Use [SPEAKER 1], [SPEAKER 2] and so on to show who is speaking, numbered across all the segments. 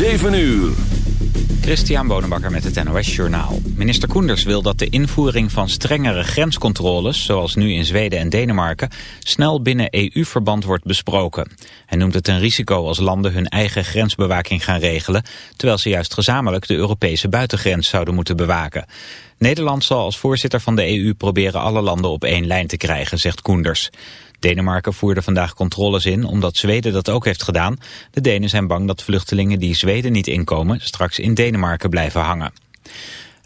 [SPEAKER 1] 7 uur.
[SPEAKER 2] Christian Bonenbakker met het NOS Journaal. Minister Koenders wil dat de invoering van strengere grenscontroles... zoals nu in Zweden en Denemarken... snel binnen EU-verband wordt besproken. Hij noemt het een risico als landen hun eigen grensbewaking gaan regelen... terwijl ze juist gezamenlijk de Europese buitengrens zouden moeten bewaken. Nederland zal als voorzitter van de EU proberen alle landen op één lijn te krijgen, zegt Koenders. Denemarken voerde vandaag controles in omdat Zweden dat ook heeft gedaan. De Denen zijn bang dat vluchtelingen die Zweden niet inkomen straks in Denemarken blijven hangen.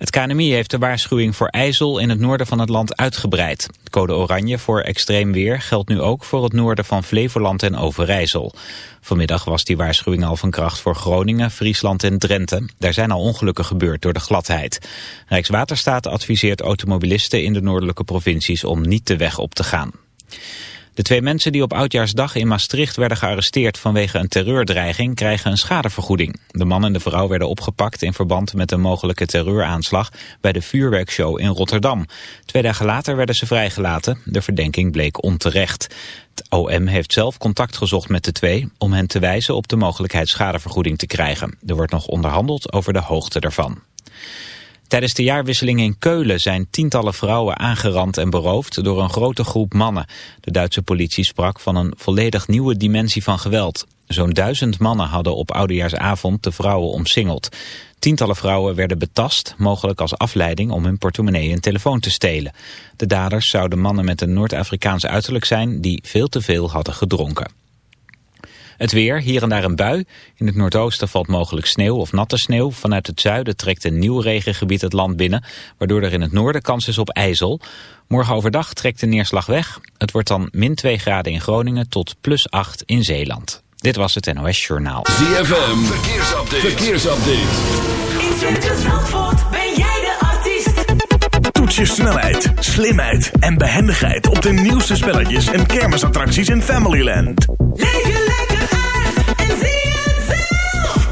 [SPEAKER 2] Het KNMI heeft de waarschuwing voor ijzel in het noorden van het land uitgebreid. Code oranje voor extreem weer geldt nu ook voor het noorden van Flevoland en Overijssel. Vanmiddag was die waarschuwing al van kracht voor Groningen, Friesland en Drenthe. Daar zijn al ongelukken gebeurd door de gladheid. Rijkswaterstaat adviseert automobilisten in de noordelijke provincies om niet de weg op te gaan. De twee mensen die op Oudjaarsdag in Maastricht werden gearresteerd vanwege een terreurdreiging krijgen een schadevergoeding. De man en de vrouw werden opgepakt in verband met een mogelijke terreuraanslag bij de vuurwerkshow in Rotterdam. Twee dagen later werden ze vrijgelaten. De verdenking bleek onterecht. Het OM heeft zelf contact gezocht met de twee om hen te wijzen op de mogelijkheid schadevergoeding te krijgen. Er wordt nog onderhandeld over de hoogte daarvan. Tijdens de jaarwisseling in Keulen zijn tientallen vrouwen aangerand en beroofd door een grote groep mannen. De Duitse politie sprak van een volledig nieuwe dimensie van geweld. Zo'n duizend mannen hadden op oudejaarsavond de vrouwen omsingeld. Tientallen vrouwen werden betast, mogelijk als afleiding om hun portemonnee en telefoon te stelen. De daders zouden mannen met een Noord-Afrikaans uiterlijk zijn die veel te veel hadden gedronken. Het weer, hier en daar een bui. In het noordoosten valt mogelijk sneeuw of natte sneeuw. Vanuit het zuiden trekt een nieuw regengebied het land binnen... waardoor er in het noorden kans is op ijzel. Morgen overdag trekt de neerslag weg. Het wordt dan min 2 graden in Groningen tot plus 8 in Zeeland. Dit was het NOS Journaal.
[SPEAKER 1] ZFM, verkeersupdate. verkeersupdate.
[SPEAKER 3] In Circus Zandvoort ben jij de artiest.
[SPEAKER 4] Toets je snelheid, slimheid en behendigheid op de nieuwste spelletjes en kermisattracties in Familyland.
[SPEAKER 3] Leef je lekker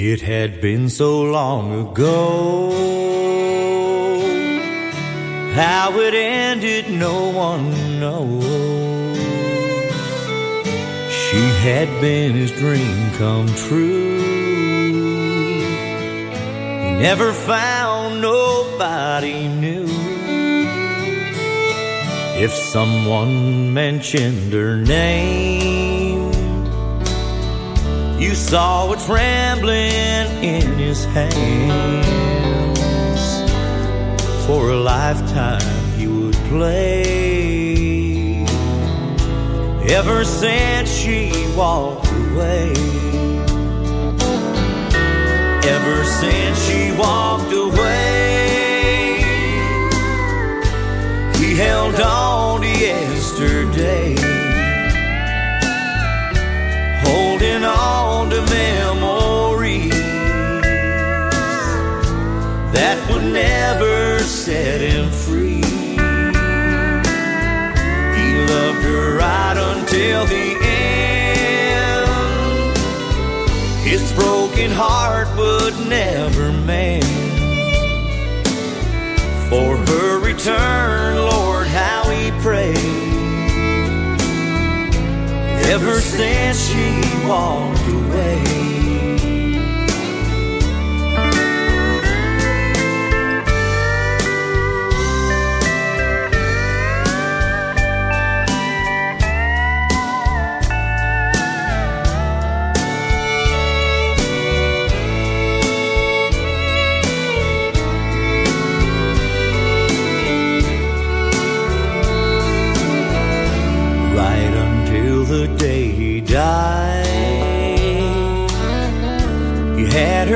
[SPEAKER 5] It had been so long ago. How it ended, no one knows. She had been his dream come true. He never found nobody new. If someone mentioned her name, you saw it trembling in his hands. For a lifetime he would play. Ever since she walked away. Ever since she walked away. He held on to yesterday. Holding on to memories that would never set him free. He loved her right until the end. His broken heart would never mend. For her return, Lord, how he prayed. Ever since she walked away.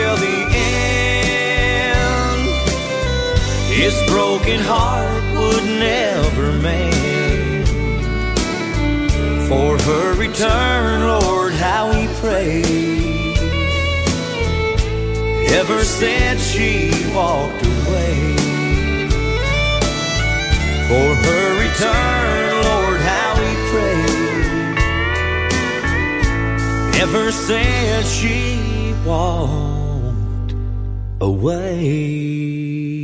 [SPEAKER 5] Until the end. His broken heart would never mend. For her return, Lord, how he prayed ever since she walked away. For her return, Lord, how we pray. Ever since she walked away.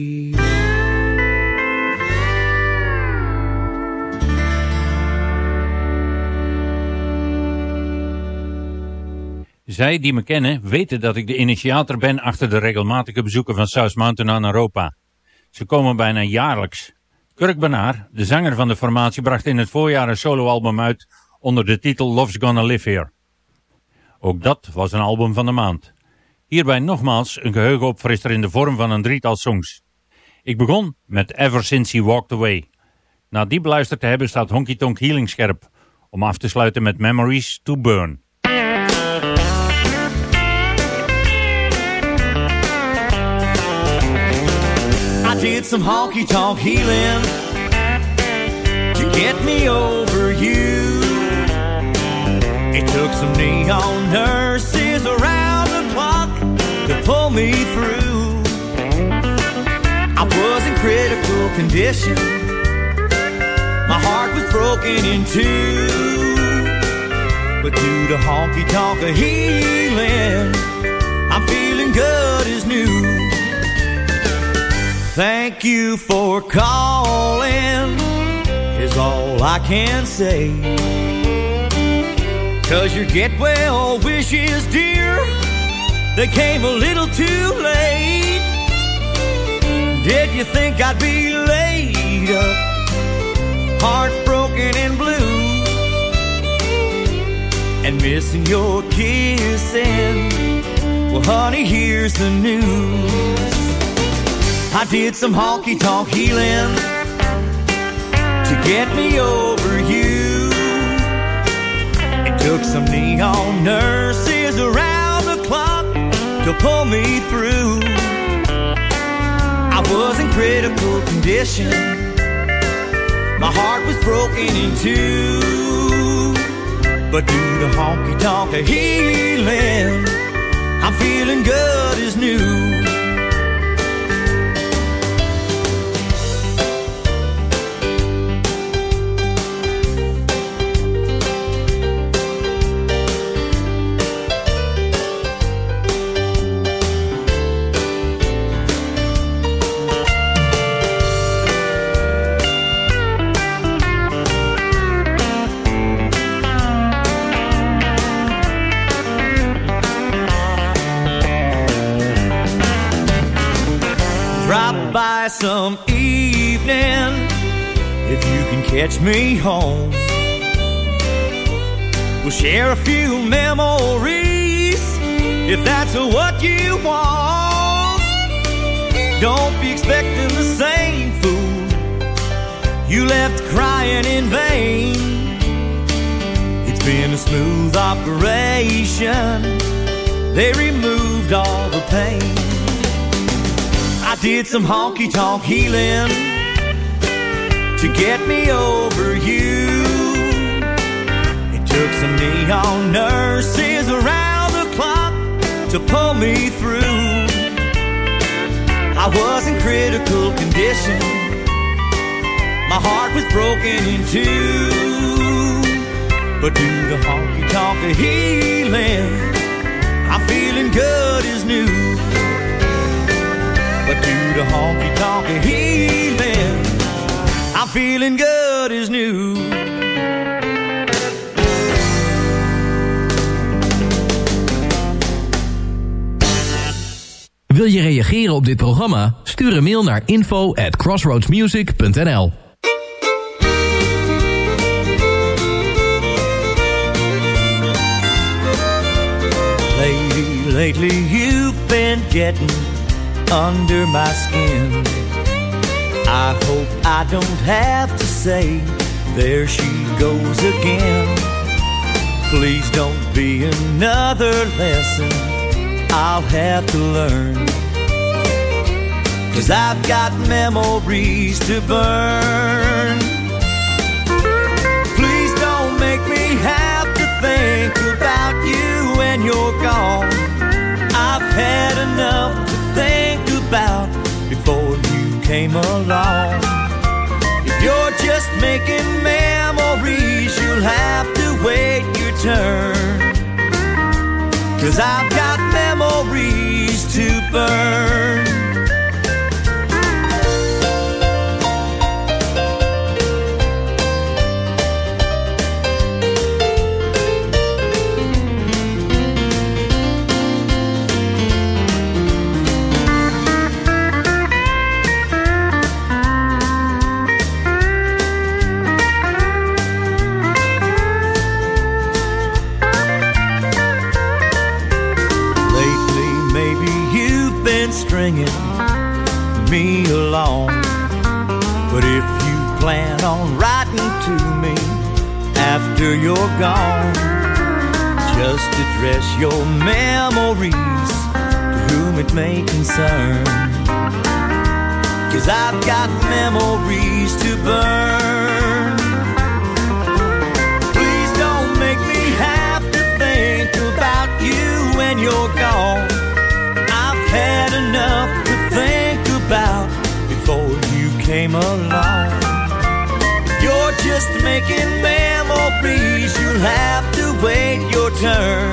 [SPEAKER 6] Zij die me kennen weten dat ik de initiator ben achter de regelmatige bezoeken van South Mountain aan Europa. Ze komen bijna jaarlijks. Kirk Banaar, de zanger van de formatie, bracht in het voorjaar een soloalbum uit onder de titel Love's Gonna Live Here. Ook dat was een album van de maand. Hierbij nogmaals een geheugenopfrisser in de vorm van een drietal songs. Ik begon met Ever Since He Walked Away. Na die beluisterd te hebben staat Honky Tonk Healing scherp, om af te sluiten met Memories to Burn.
[SPEAKER 5] I did some honky tonk healing get me over you. It took some neon nurses around to pull me through. I was in critical condition. My heart was broken in two. But due to honky tonk healing, I'm feeling good as new. Thank you for calling, is all I can say. Cause your get well wishes, dear, they came a little too late. Did you think I'd be laid up, heartbroken and blue, and missing your kissing? Well, honey, here's the news. I did some honky tonk healing to get me over you. It took some neon nurses around to pull me through. I was in critical condition. My heart was broken in two. But due to honky tonk healing, I'm feeling good as new. Some evening if you can catch me home. We'll share a few memories if that's what you want. Don't be expecting the same fool you left crying in vain. It's been a smooth operation. They removed all the pain. Did some honky tonk healing to get me over you. It took some neon nurses around the clock to pull me through. I was in critical condition. My heart was broken in two. But due to honky tonk healing, I'm feeling good as new. To honky tonk healing, I'm feeling good as new.
[SPEAKER 7] Wil je reageren op dit programma? Stuur een mail naar info at crossroadsmusic.nl
[SPEAKER 5] Lady, lately you've been getting under my skin. I hope I don't have to say, there she goes again. Please don't be another lesson I'll have to learn. Cause I've got memories to burn. Please don't make me have to think about you when you're gone. I've had enough about before you came along. If you're just making memories, you'll have to wait your turn. Cause I've got memories to burn. Me along. But if you plan on writing to me after you're gone, just address your memories to whom it may concern. Cause I've got memories to burn. You'll have to wait your turn.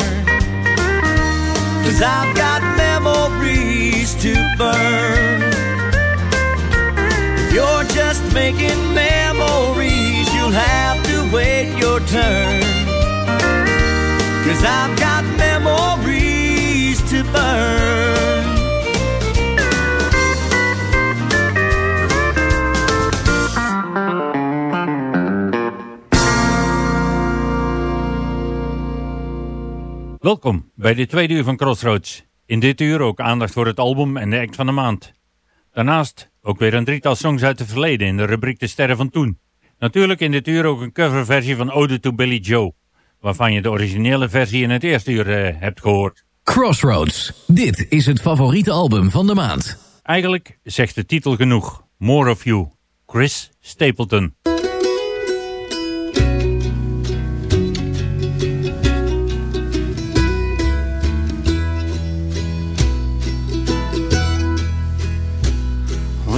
[SPEAKER 5] Cause I've got memories to burn. If you're just making memories, you'll have to wait your turn. Cause I've got memories to burn.
[SPEAKER 6] Welkom bij de tweede uur van Crossroads. In dit uur ook aandacht voor het album en de act van de maand. Daarnaast ook weer een drietal songs uit het verleden in de rubriek De Sterren van Toen. Natuurlijk in dit uur ook een coverversie van Ode to Billy Joe, waarvan je de originele versie in het eerste uur eh, hebt gehoord.
[SPEAKER 7] Crossroads. Dit is het favoriete album van de maand.
[SPEAKER 6] Eigenlijk zegt de titel genoeg. More of You. Chris Stapleton.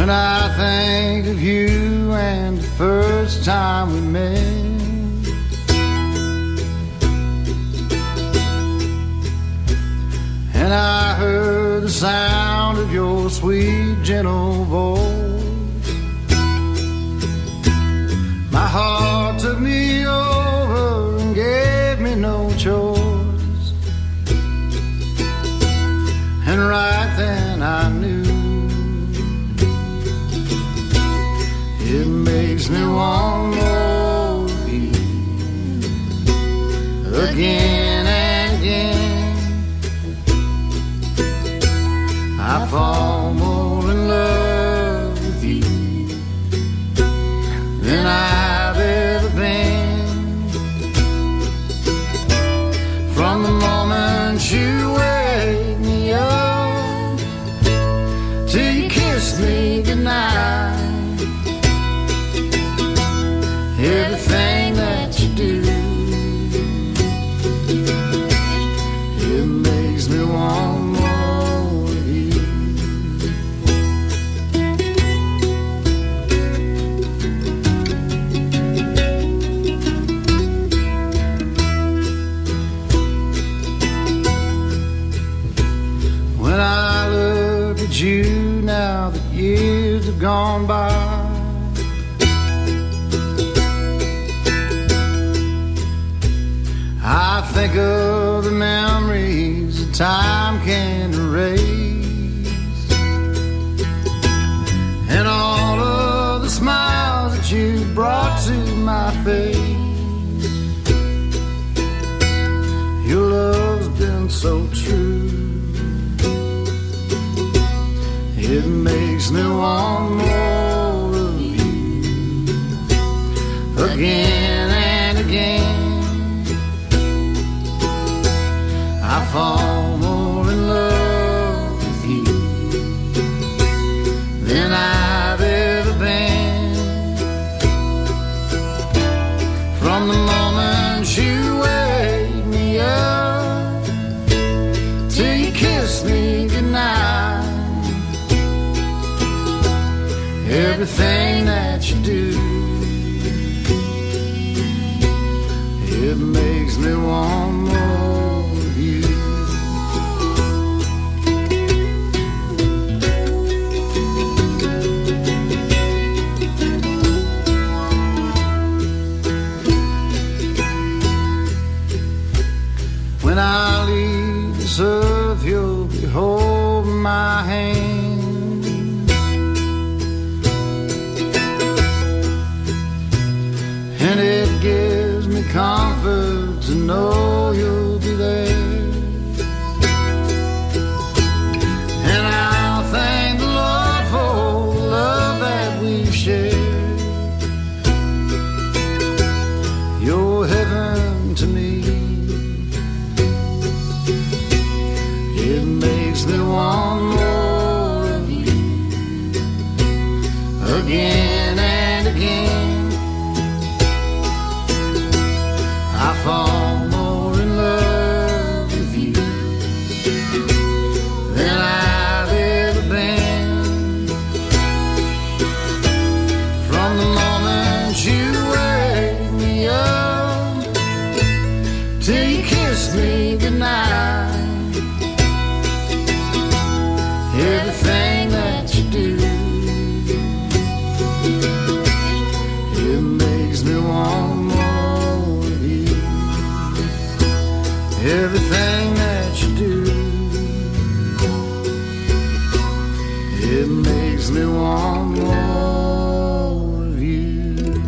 [SPEAKER 8] When I think of you and the first time we met, and I heard the sound of your sweet, gentle voice, my heart took me Then I everything that you do. It makes me want more of you.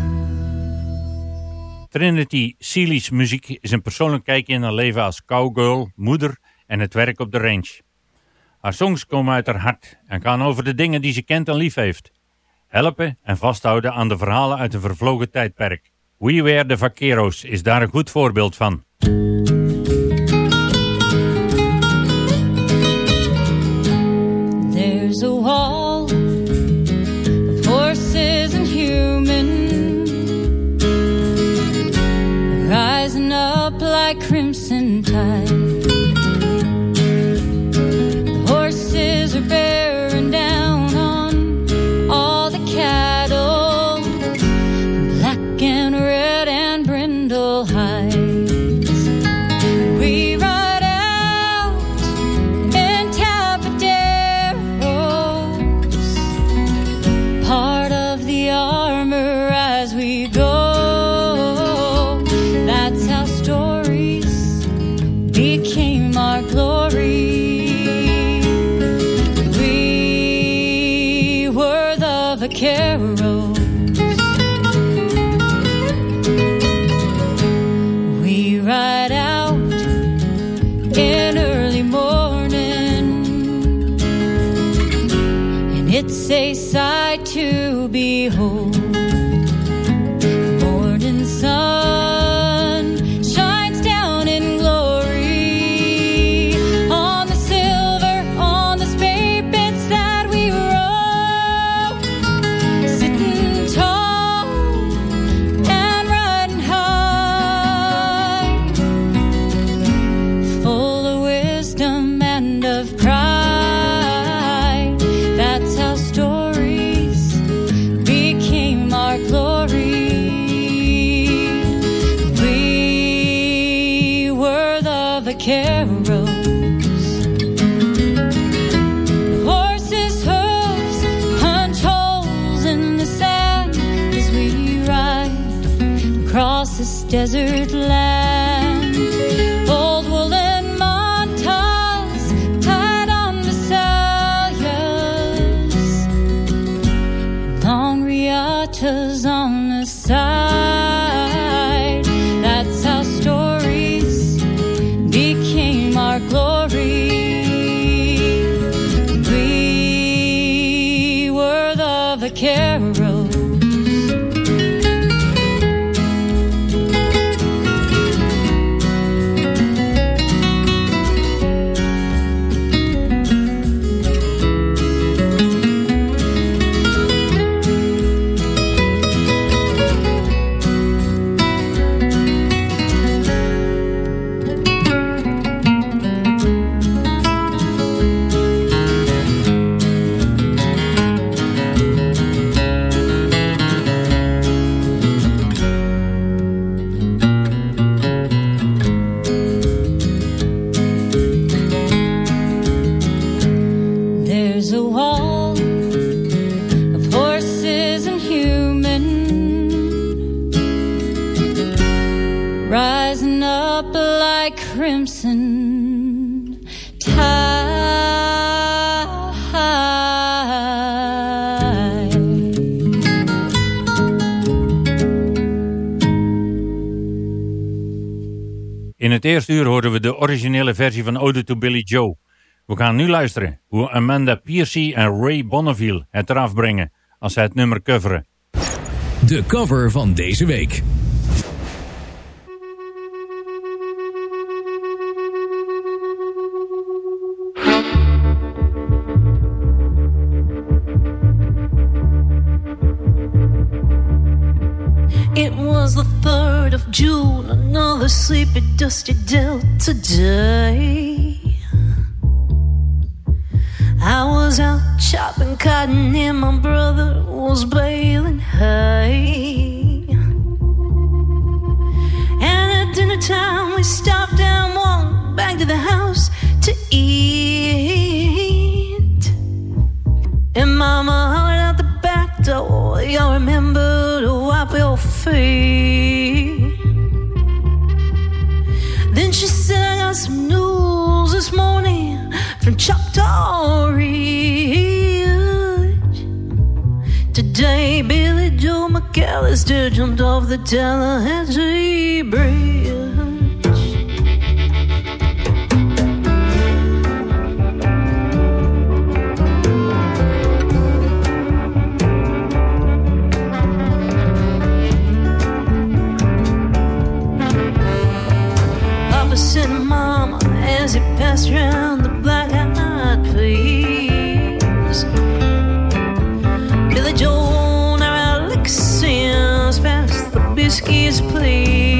[SPEAKER 6] Trinity Seely's muziek is een persoonlijk kijkje in haar leven als cowgirl, moeder en het werk op de range. Haar songs komen uit haar hart en gaan over de dingen die ze kent en lief heeft. Helpen en vasthouden aan de verhalen uit een vervlogen tijdperk. We Were the Vaqueros is daar een goed voorbeeld van.
[SPEAKER 9] So wall like crimson tide. In
[SPEAKER 6] het eerste uur horen we de originele versie van Ode to Billy Joe. We gaan nu luisteren hoe Amanda Piercy en Ray Bonneville het eraf brengen als zij het nummer coveren.
[SPEAKER 7] De cover van deze week.
[SPEAKER 10] Was the 3rd of June, another sleepy, dusty Delta day. I was out chopping cotton and my brother was baling hay. And at dinner time, we stopped and walked back to the house to eat. And Mama hollered out the back door, y'all remember to wipe your Then she I got some news this morning from Choctaw Ridge. Today, Billy Joe McAllister jumped off the Tallahassee Bridge. As passed around the black-eyed peas. Billy pass the biscuits, please.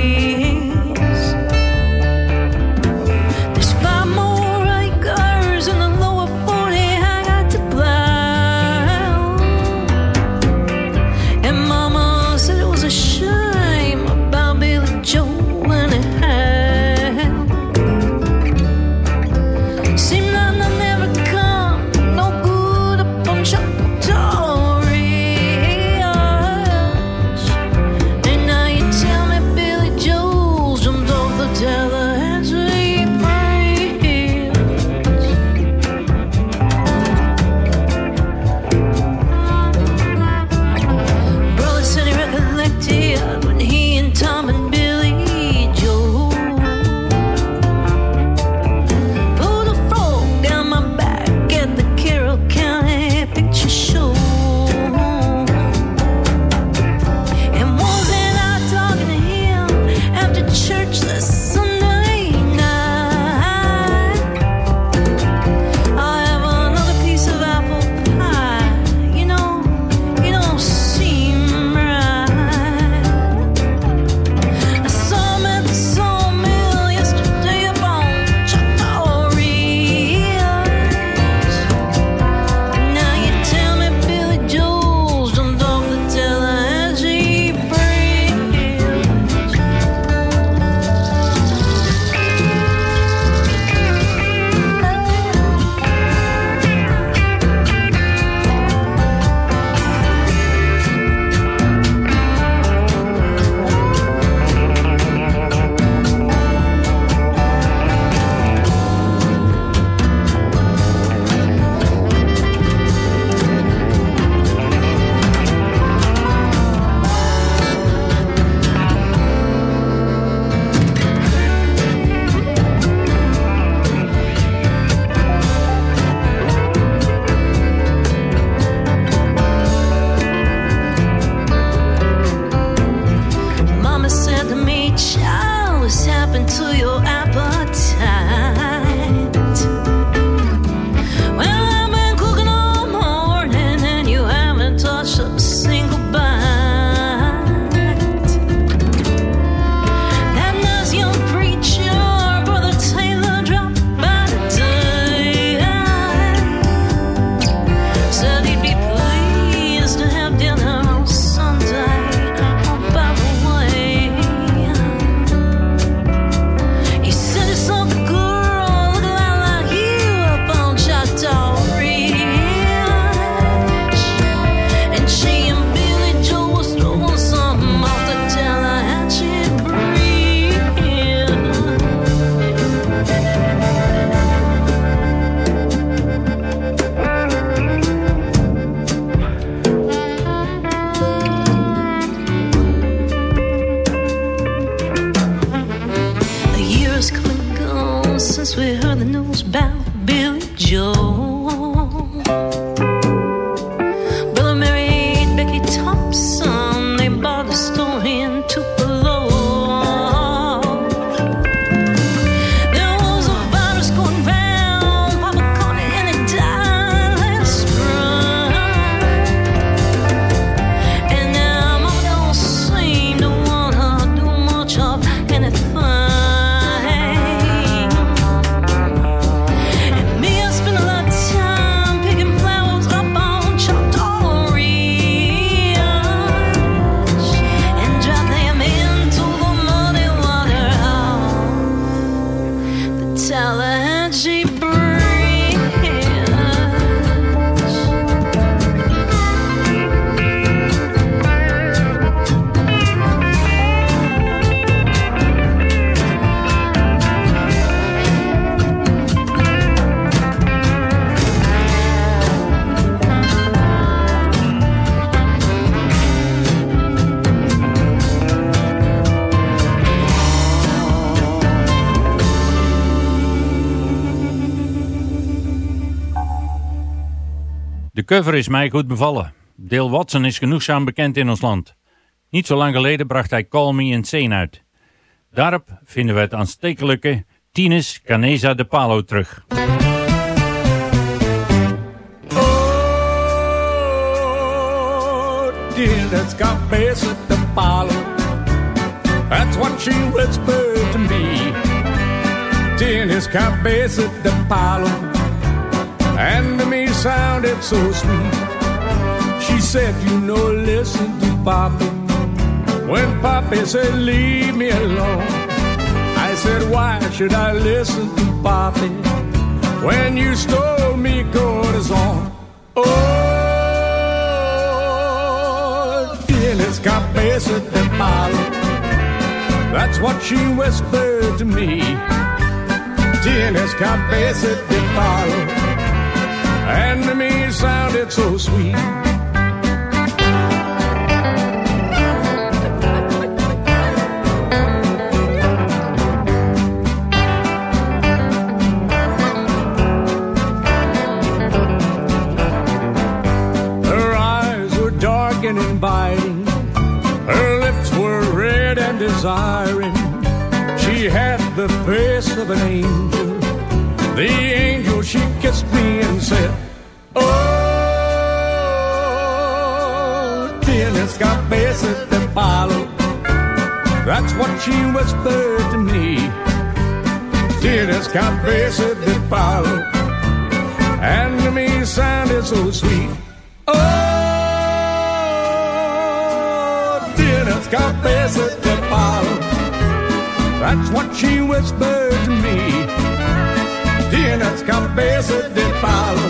[SPEAKER 6] Cover is mij goed bevallen. Dale Watson is genoegzaam bekend in ons land. Niet zo lang geleden bracht hij Call Me Insane uit. Daarop vinden we het aanstekelijke Tines Canesa de Palo terug.
[SPEAKER 11] Tienes cabeza de palo. That's what she whispered to me. Tienes cabeza de palo. And to me sounded so sweet. She said, you know, listen to Papa. When Papa said, leave me alone. I said, why should I listen to Papa? When you stole me cortisone. Oh, tienes cabeza de palo. That's what she whispered to me. Tienes cabeza de palo. And to me it sounded so sweet. Her eyes were dark and inviting. Her lips were red and desiring. She had the face of an angel. The angel, she kissed me and said, Oh, tienes cabeza de palo. That's what she whispered to me. Tienes cabeza de palo. And to me sounded so sweet. Oh, tienes cabeza de palo. That's what she whispered to me. Tienes cabeza de palo.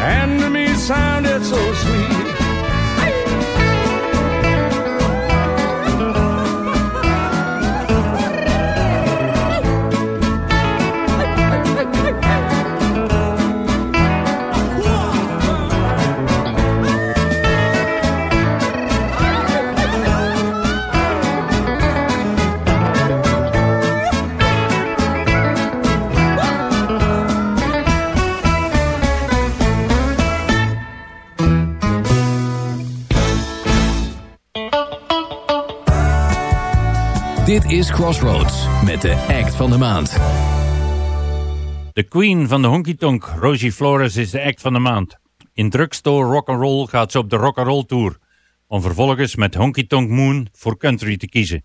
[SPEAKER 11] And to me sounded so sweet.
[SPEAKER 12] Dit is Crossroads met de act van de maand.
[SPEAKER 7] De queen van de honky tonk, Rosie Flores, is de act van de maand. In drugstore rock'n'roll gaat ze op de rock'n'roll tour. Om vervolgens met Honky Tonk Moon voor country te kiezen.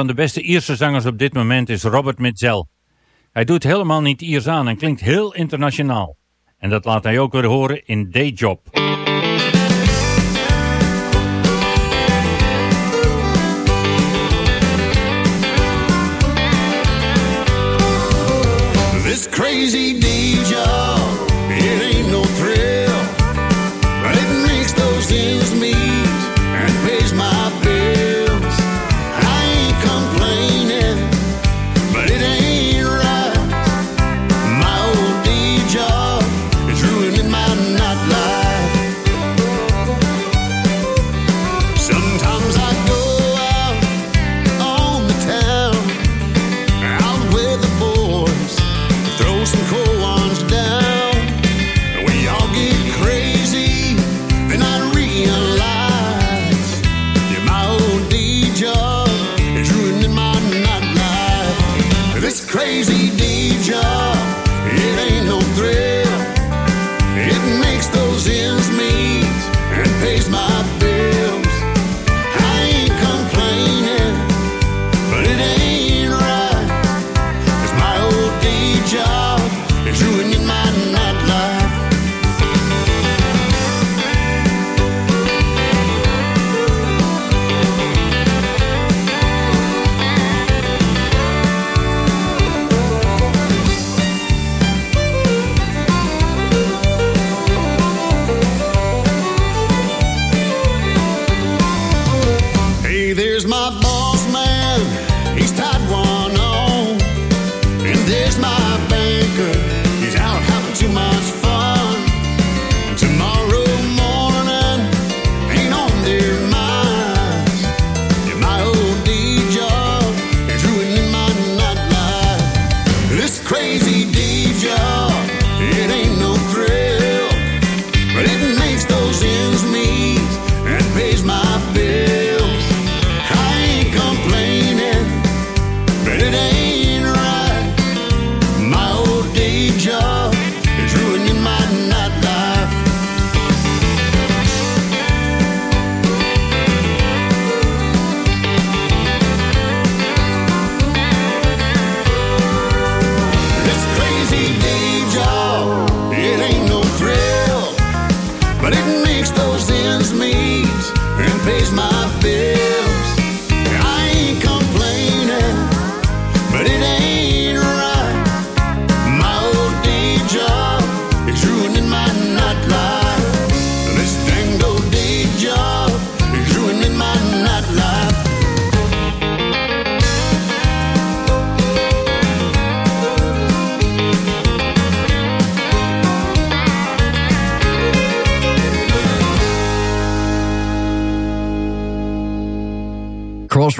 [SPEAKER 6] Van de beste Ierse zangers op dit moment is Robert Mitchell. Hij doet helemaal niet Iers aan en klinkt heel internationaal. En dat laat hij ook weer horen in Day Job.
[SPEAKER 8] This crazy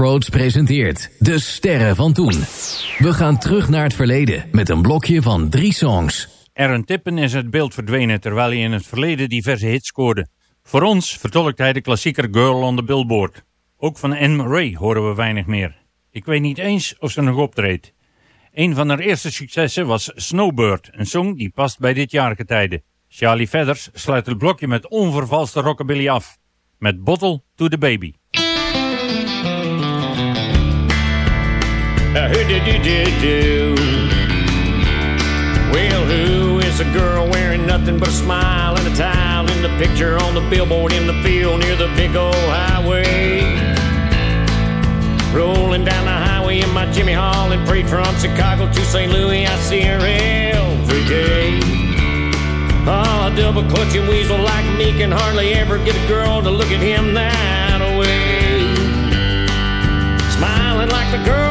[SPEAKER 7] Crossroads presenteert De Sterren van Toen. We gaan terug naar het verleden met een blokje van drie songs.
[SPEAKER 6] Aaron Tippen is uit beeld verdwenen terwijl hij in het verleden diverse hits scoorde. Voor ons vertolkt hij de klassieker Girl on the Billboard. Ook van Anne Murray horen we weinig meer. Ik weet niet eens of ze nog optreedt. Een van haar eerste successen was Snowbird, een song die past bij dit jaargetijde. Charlie Feathers sluit het blokje met onvervalste rockabilly af. Met Bottle to the Baby.
[SPEAKER 13] Who did you do do? Well, who is a girl wearing nothing but a smile and a towel in the picture on the billboard in the field near the big old highway? Rolling down the highway in my Jimmy Hall and freight from Chicago to St. Louis, I see her every day. Oh, a double clutching weasel like me can hardly ever get a girl to look at him that way. Smiling like the girl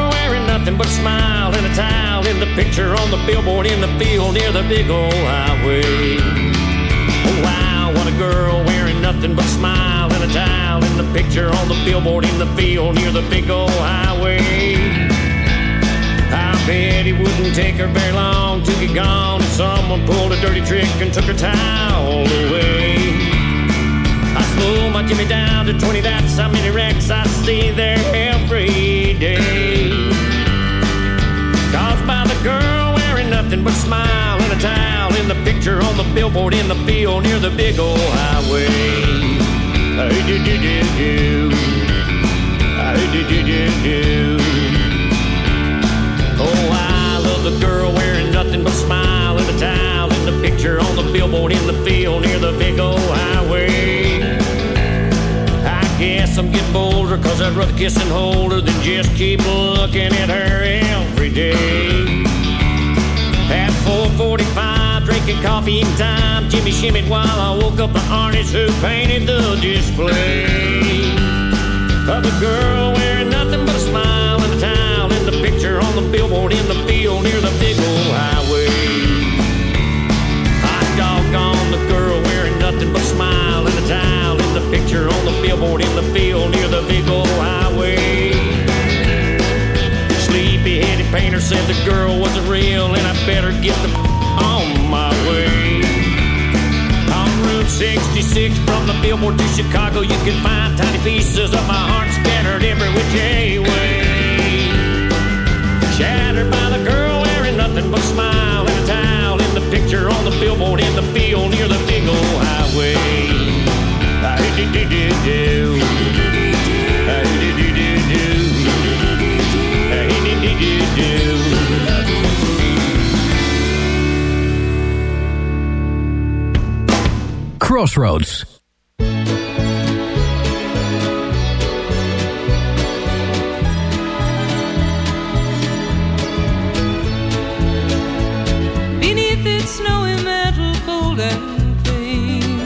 [SPEAKER 13] nothing but a smile and a towel in the picture on the billboard in the field near the big old highway. Oh wow, what a girl wearing nothing but a smile and a towel in the picture on the billboard in the field near the big old highway. I bet it wouldn't take her very long to get gone if someone pulled a dirty trick and took her towel away. I slow my Jimmy down to 20, that's how many wrecks I see there every day. Picture on the billboard in the field near the big old highway. Hey, do, do, do, do. Ah, do, do, do, do. Oh, I love the girl wearing nothing but smile and a towel in the picture on the billboard in the field near the big old highway. I guess I'm getting bolder cause I'd rather kiss and hold her than just keep looking at her every day. At 445, drinking coffee in time, Jimmy shimmied while I woke up the artist who painted the display. Of a girl wearing nothing but a smile and a towel in the picture on the billboard in the field near the big old highway. Hot dog on the girl wearing nothing but a smile and a towel in the picture on the billboard in the field near the big old highway. Sleepy headed painter said the girl wasn't real and I better get the on my way. On Route 66 from the billboard to Chicago, you can find tiny pieces of my heart scattered every which way. Shattered by the girl wearing nothing but smile and a towel in the picture on the billboard in the field near the big old highway. Do, do, do, do. Do, do, do, do. Do, do,
[SPEAKER 7] Crossroads.
[SPEAKER 14] Beneath its snowy mantle, cold and clean,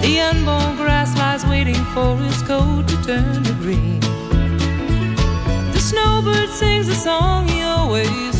[SPEAKER 14] the unborn grass lies waiting for its coat to turn to green. The snowbird sings a song he always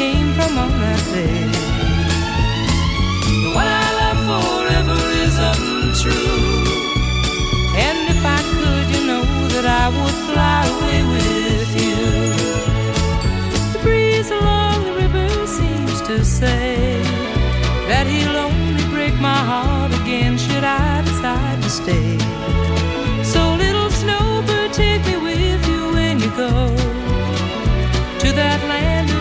[SPEAKER 14] came from on that day. The one I love forever is untrue. And if I could, you know that I would fly away with you. The breeze along the river seems to say that he'll only break my heart again should I decide to stay. So, little snowbird, take me with you when you go to that land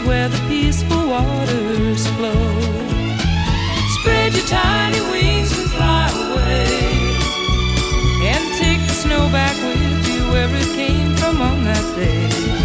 [SPEAKER 14] of where the peaceful waters flow. Spread your tiny wings and fly away. And take the snow back with you where it came from on that day.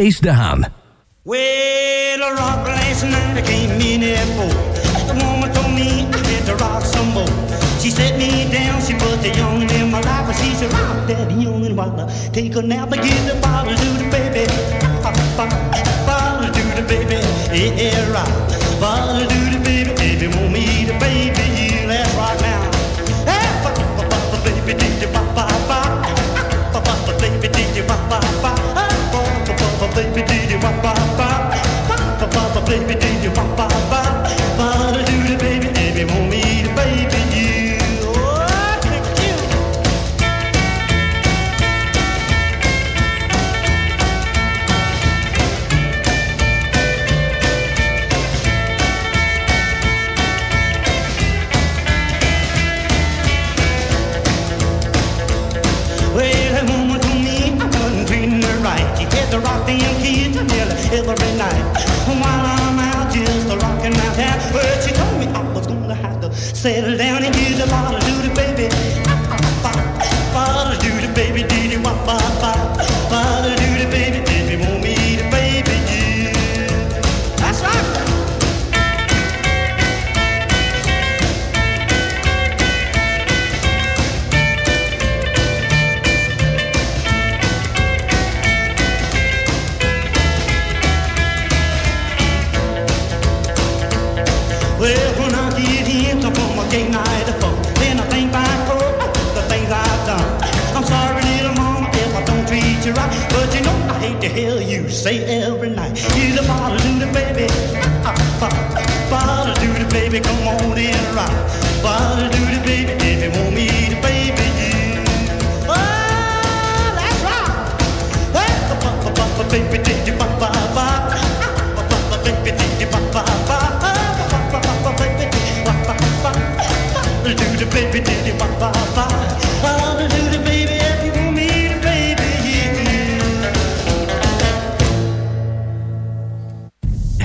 [SPEAKER 7] Kees de Haan.
[SPEAKER 15] Well, a rock last night I came in at four. The woman told me I had to rock some more. She set me down, she put the young in my lap, and she said, Rock that young and while I take a nap, I give the bottle to the baby. Bottle to the baby, yeah, rock. Bottle to the baby, baby, want me to baby baby,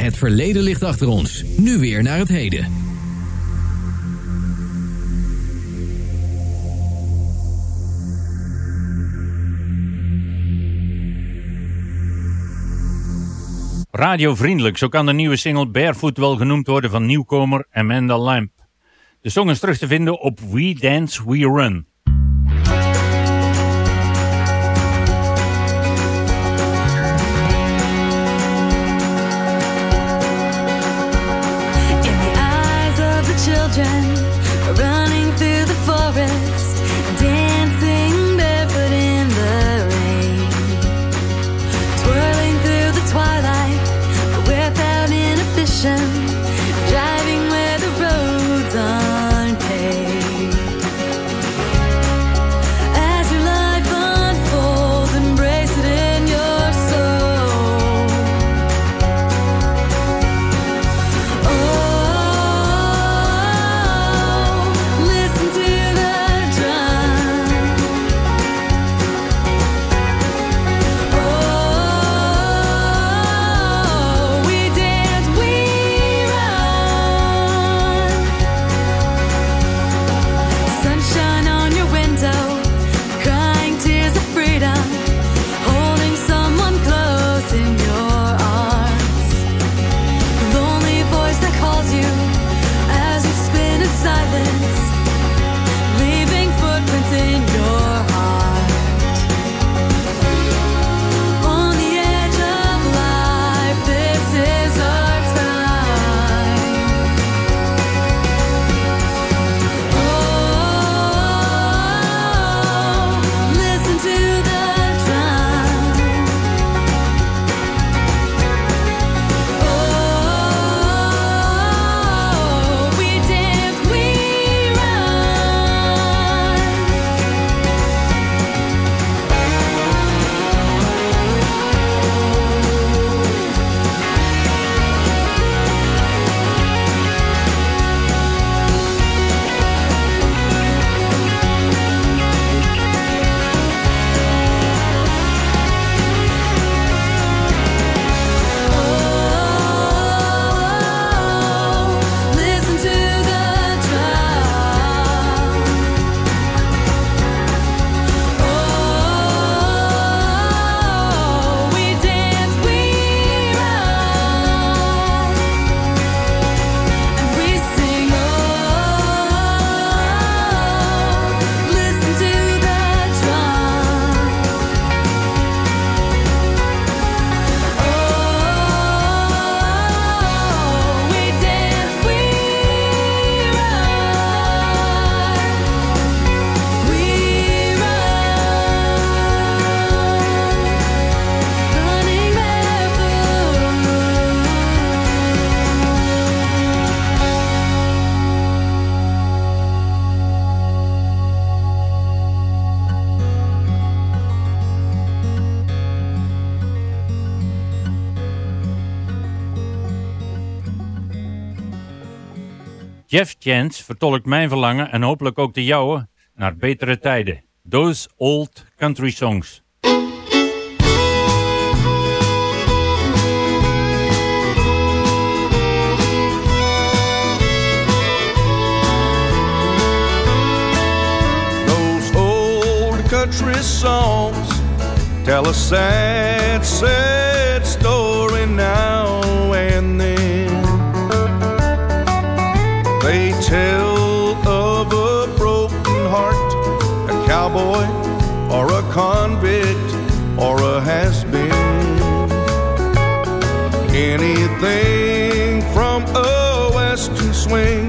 [SPEAKER 12] Het verleden ligt achter ons. Nu weer naar het heden.
[SPEAKER 10] Radiovriendelijk, zo kan de nieuwe single Barefoot wel genoemd worden van nieuwkomer Amanda Lamp. De song is terug te vinden op We Dance We Run. Jeff Chance vertolkt mijn verlangen en hopelijk ook de jouwe naar betere tijden. Those old country songs.
[SPEAKER 16] Those old country songs tell a sad, sad story now and then. cowboy or a convict or a has-been. Anything from a western swing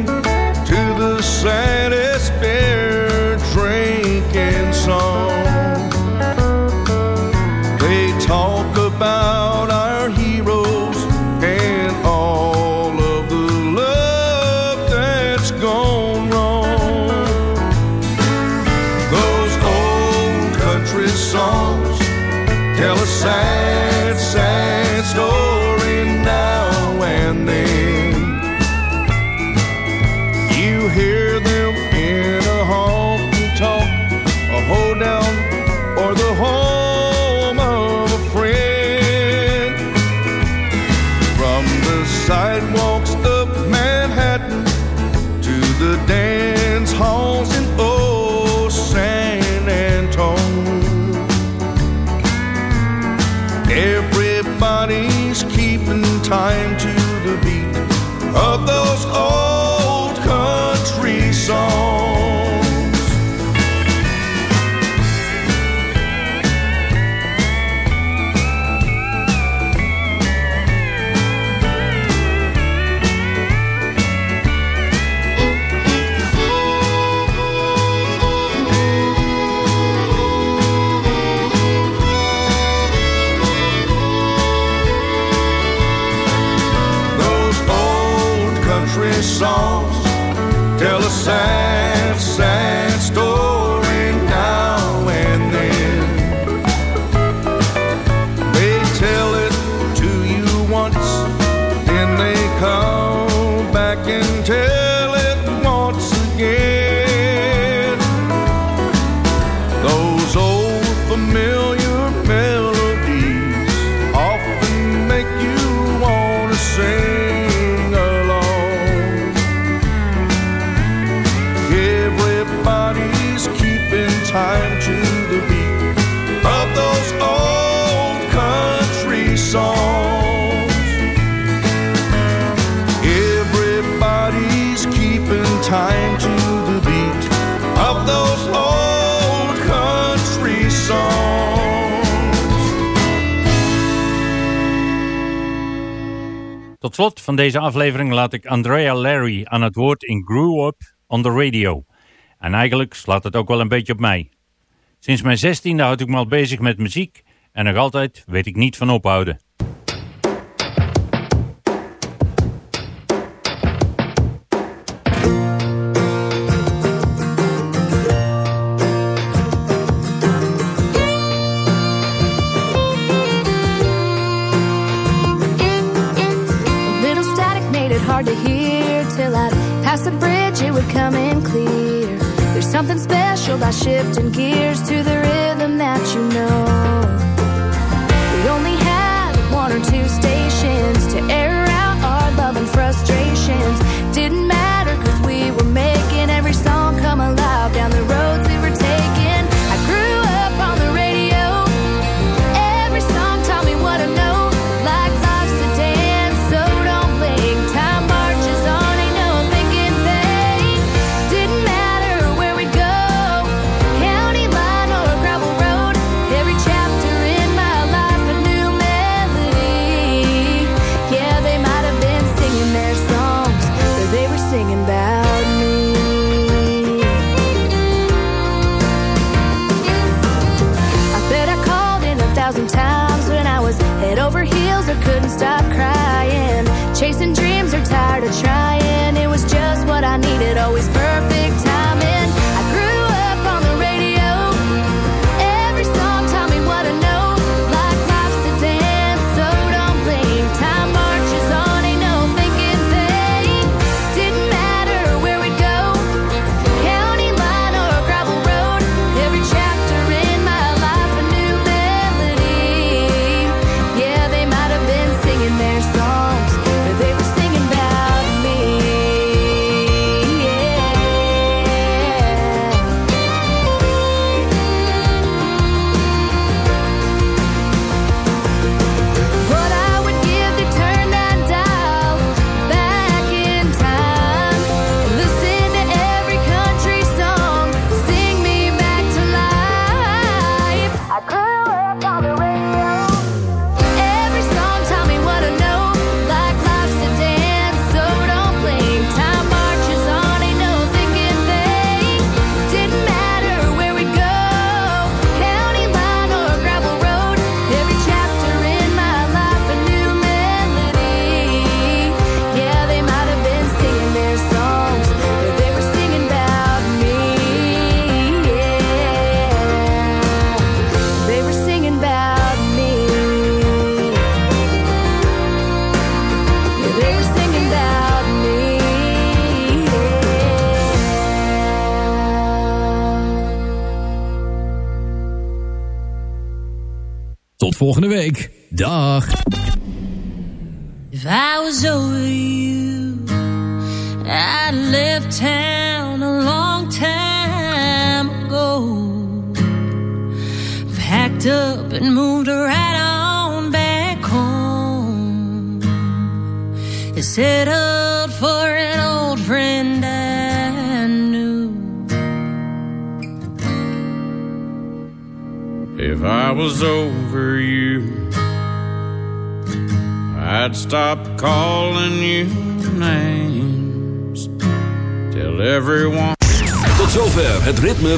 [SPEAKER 16] time to
[SPEAKER 6] slot van deze aflevering laat ik Andrea Larry aan het woord in Grew Up on the Radio. En eigenlijk slaat het ook wel een beetje op mij. Sinds mijn zestiende houd ik me al bezig met muziek en nog altijd weet ik niet van ophouden.
[SPEAKER 7] by shifting
[SPEAKER 10] gear. Dag.